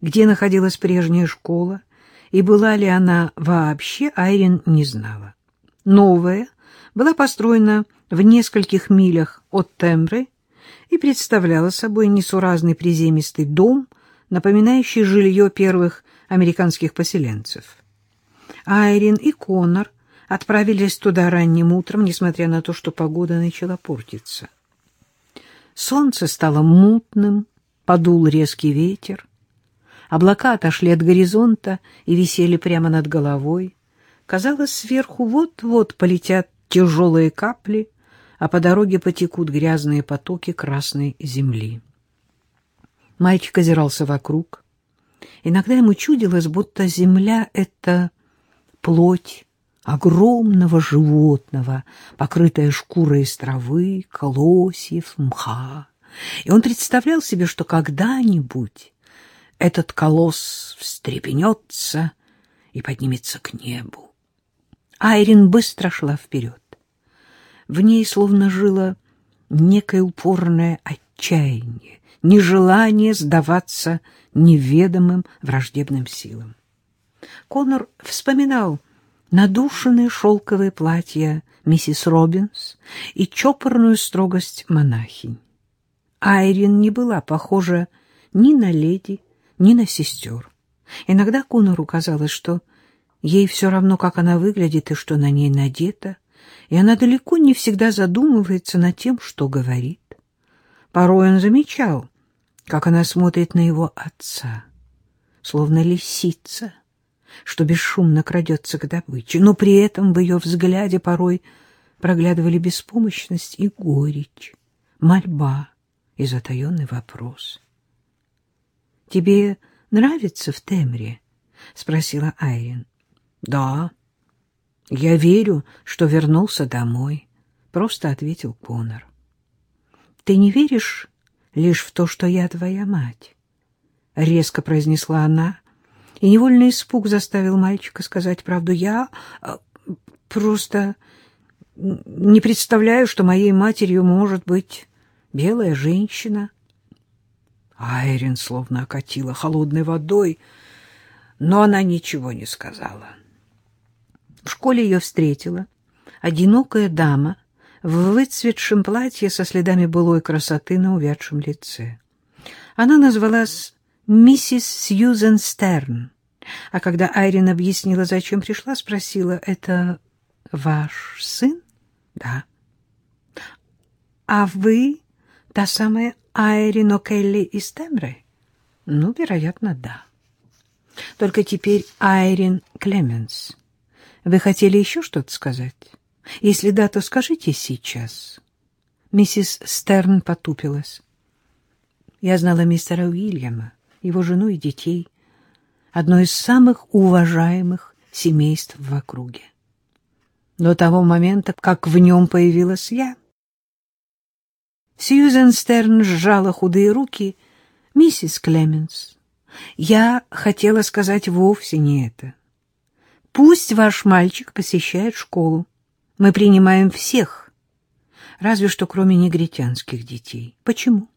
где находилась прежняя школа, и была ли она вообще, Айрин не знала. Новая была построена в нескольких милях от Тембры и представляла собой несуразный приземистый дом, напоминающий жилье первых американских поселенцев. Айрин и Коннор отправились туда ранним утром, несмотря на то, что погода начала портиться. Солнце стало мутным, подул резкий ветер. Облака отошли от горизонта и висели прямо над головой. Казалось, сверху вот-вот полетят тяжелые капли, а по дороге потекут грязные потоки красной земли. Мальчик озирался вокруг. Иногда ему чудилось, будто земля — это плоть огромного животного, покрытая шкурой из травы, колосьев, мха. И он представлял себе, что когда-нибудь этот колосс встрепенется и поднимется к небу. Айрин быстро шла вперед. В ней словно жило некое упорное отчаяние, нежелание сдаваться неведомым враждебным силам. Конор вспоминал надушенные шелковые платья миссис Робинс и чопорную строгость монахинь. Айрин не была похожа ни на леди, ни на сестер. Иногда Конору казалось, что ей все равно, как она выглядит и что на ней надето, и она далеко не всегда задумывается над тем, что говорит. Порой он замечал, как она смотрит на его отца, словно лисица, что бесшумно крадется к добыче, но при этом в ее взгляде порой проглядывали беспомощность и горечь, мольба и затаенный вопрос. — Тебе нравится в Темре? — спросила Айрин. — Да. Я верю, что вернулся домой, — просто ответил Конор. — Ты не веришь лишь в то, что я твоя мать? — резко произнесла она, и невольный испуг заставил мальчика сказать правду. Я э, просто не представляю, что моей матерью может быть белая женщина. Айрин словно окатила холодной водой, но она ничего не сказала. В школе ее встретила одинокая дама в выцветшем платье со следами былой красоты на увядшем лице. Она назвалась миссис Сьюзен Стерн. А когда Айрин объяснила, зачем пришла, спросила, «Это ваш сын?» «Да». «А вы та самая Айрин О'Келли из Темры?» «Ну, вероятно, да». «Только теперь Айрин Клеменс. Вы хотели еще что-то сказать? Если да, то скажите сейчас». Миссис Стерн потупилась. «Я знала мистера Уильяма его жену и детей, одно из самых уважаемых семейств в округе. До того момента, как в нем появилась я. Сьюзен Стерн сжала худые руки. «Миссис Клеменс, я хотела сказать вовсе не это. Пусть ваш мальчик посещает школу. Мы принимаем всех, разве что кроме негритянских детей. Почему?»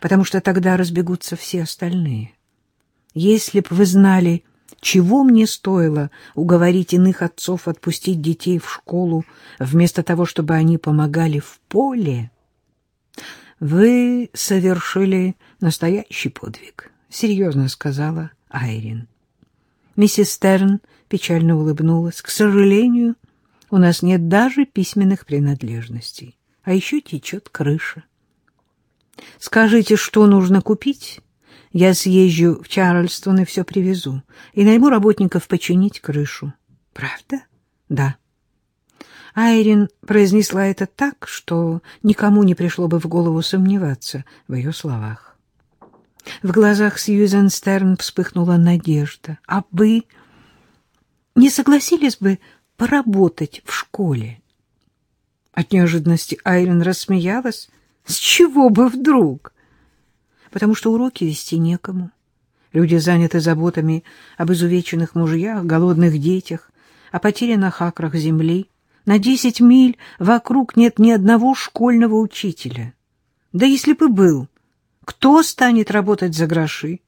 потому что тогда разбегутся все остальные. Если б вы знали, чего мне стоило уговорить иных отцов отпустить детей в школу, вместо того, чтобы они помогали в поле, вы совершили настоящий подвиг, — серьезно сказала Айрин. Миссис Стерн печально улыбнулась. К сожалению, у нас нет даже письменных принадлежностей, а еще течет крыша. Скажите, что нужно купить? Я съезжу в Чарльстон и все привезу. И найму работников починить крышу. Правда? Да. Айрин произнесла это так, что никому не пришло бы в голову сомневаться в ее словах. В глазах Сьюзен Стерн вспыхнула надежда. А вы не согласились бы поработать в школе? От неожиданности Айрин рассмеялась. С чего бы вдруг? Потому что уроки вести некому. Люди заняты заботами об изувеченных мужьях, голодных детях, о потерянных акрах земли. На десять миль вокруг нет ни одного школьного учителя. Да если бы был, кто станет работать за гроши?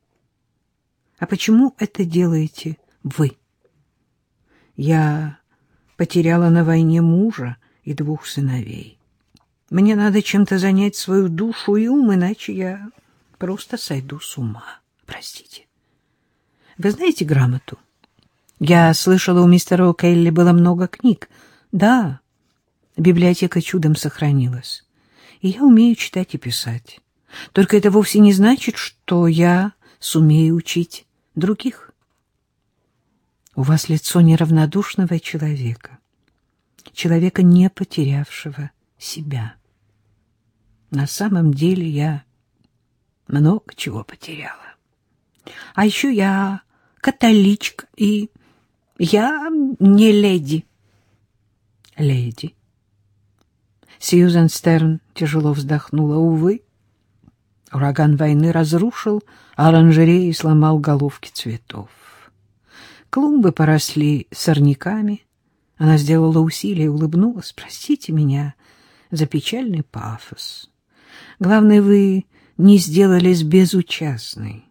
А почему это делаете вы? Я потеряла на войне мужа и двух сыновей. Мне надо чем-то занять свою душу и ум, иначе я просто сойду с ума. Простите. Вы знаете грамоту? Я слышала, у мистера О'Келли было много книг. Да, библиотека чудом сохранилась. И я умею читать и писать. Только это вовсе не значит, что я сумею учить других. У вас лицо неравнодушного человека, человека, не потерявшего себя. На самом деле я много чего потеряла. А еще я католичка, и я не леди. Леди. Сьюзен Стерн тяжело вздохнула. Увы, ураган войны разрушил оранжереи и сломал головки цветов. Клумбы поросли сорняками. Она сделала усилие и улыбнулась. Простите меня за печальный пафос. Главное, вы не сделались безучастной,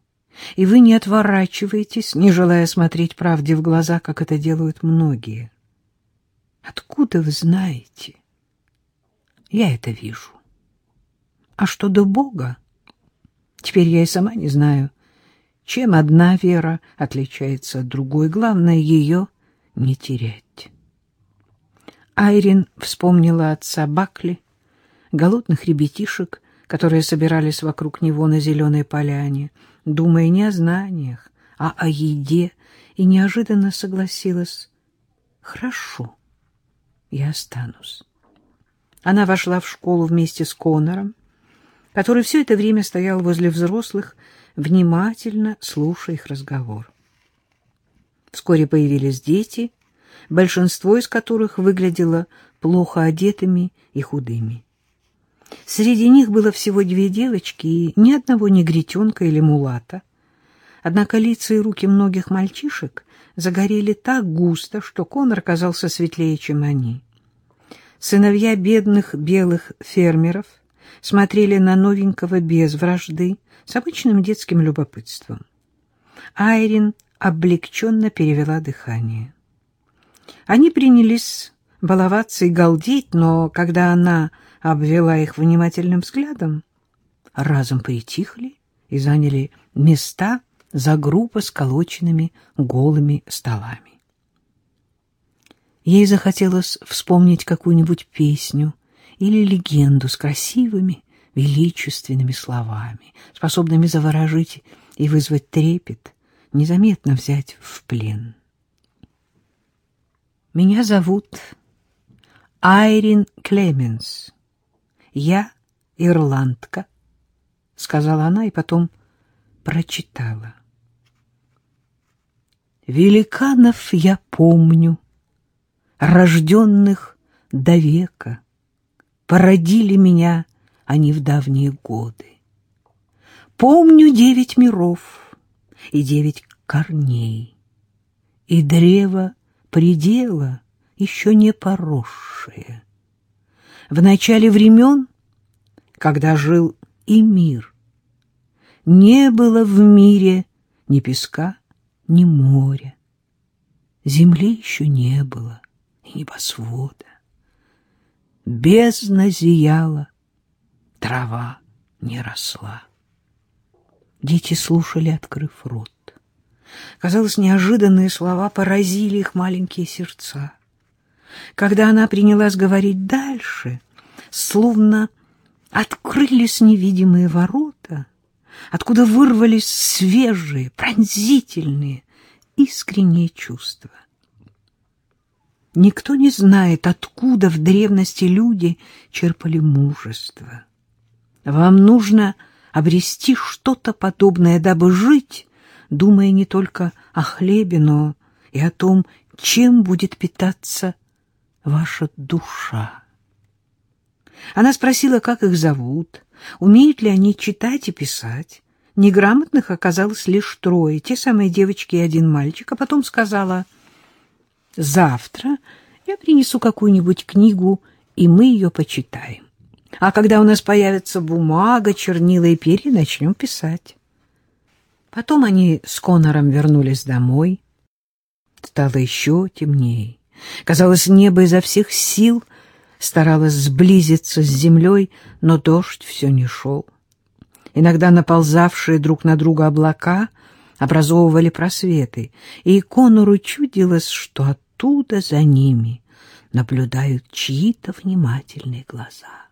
и вы не отворачиваетесь, не желая смотреть правде в глаза, как это делают многие. Откуда вы знаете? Я это вижу. А что до Бога? Теперь я и сама не знаю, чем одна вера отличается от другой. Главное, ее не терять. Айрин вспомнила отца Бакли, голодных ребятишек, которые собирались вокруг него на зеленой поляне, думая не о знаниях, а о еде, и неожиданно согласилась. «Хорошо, я останусь». Она вошла в школу вместе с Конором, который все это время стоял возле взрослых, внимательно слушая их разговор. Вскоре появились дети — большинство из которых выглядело плохо одетыми и худыми. Среди них было всего две девочки и ни одного негритенка или мулата. Однако лица и руки многих мальчишек загорели так густо, что Конор казался светлее, чем они. Сыновья бедных белых фермеров смотрели на новенького без вражды, с обычным детским любопытством. Айрин облегченно перевела дыхание. Они принялись баловаться и галдеть, но когда она обвела их внимательным взглядом, разом притихли и заняли места за грубо сколоченными голыми столами. Ей захотелось вспомнить какую-нибудь песню или легенду с красивыми, величественными словами, способными заворожить и вызвать трепет, незаметно взять в плен. Меня зовут Айрин Клеменс. Я ирландка, — сказала она и потом прочитала. Великанов я помню, рожденных до века, породили меня они в давние годы. Помню девять миров и девять корней, и древо предела еще не поросшие. В начале времен, когда жил и мир, не было в мире ни песка, ни моря. Земли еще не было, небосвода. Бездна зияла, трава не росла. Дети слушали, открыв рот. Казалось, неожиданные слова поразили их маленькие сердца. Когда она принялась говорить дальше, словно открылись невидимые ворота, откуда вырвались свежие, пронзительные, искренние чувства. Никто не знает, откуда в древности люди черпали мужество. Вам нужно обрести что-то подобное, дабы жить думая не только о хлебе, но и о том, чем будет питаться ваша душа. Она спросила, как их зовут, умеют ли они читать и писать. Неграмотных оказалось лишь трое, те самые девочки и один мальчик, а потом сказала, «Завтра я принесу какую-нибудь книгу, и мы ее почитаем. А когда у нас появится бумага, чернила и перья, начнем писать». Потом они с Конором вернулись домой. Стало еще темнее. Казалось, небо изо всех сил старалось сблизиться с землей, но дождь все не шел. Иногда наползавшие друг на друга облака образовывали просветы, и Конору чудилось, что оттуда за ними наблюдают чьи-то внимательные глаза.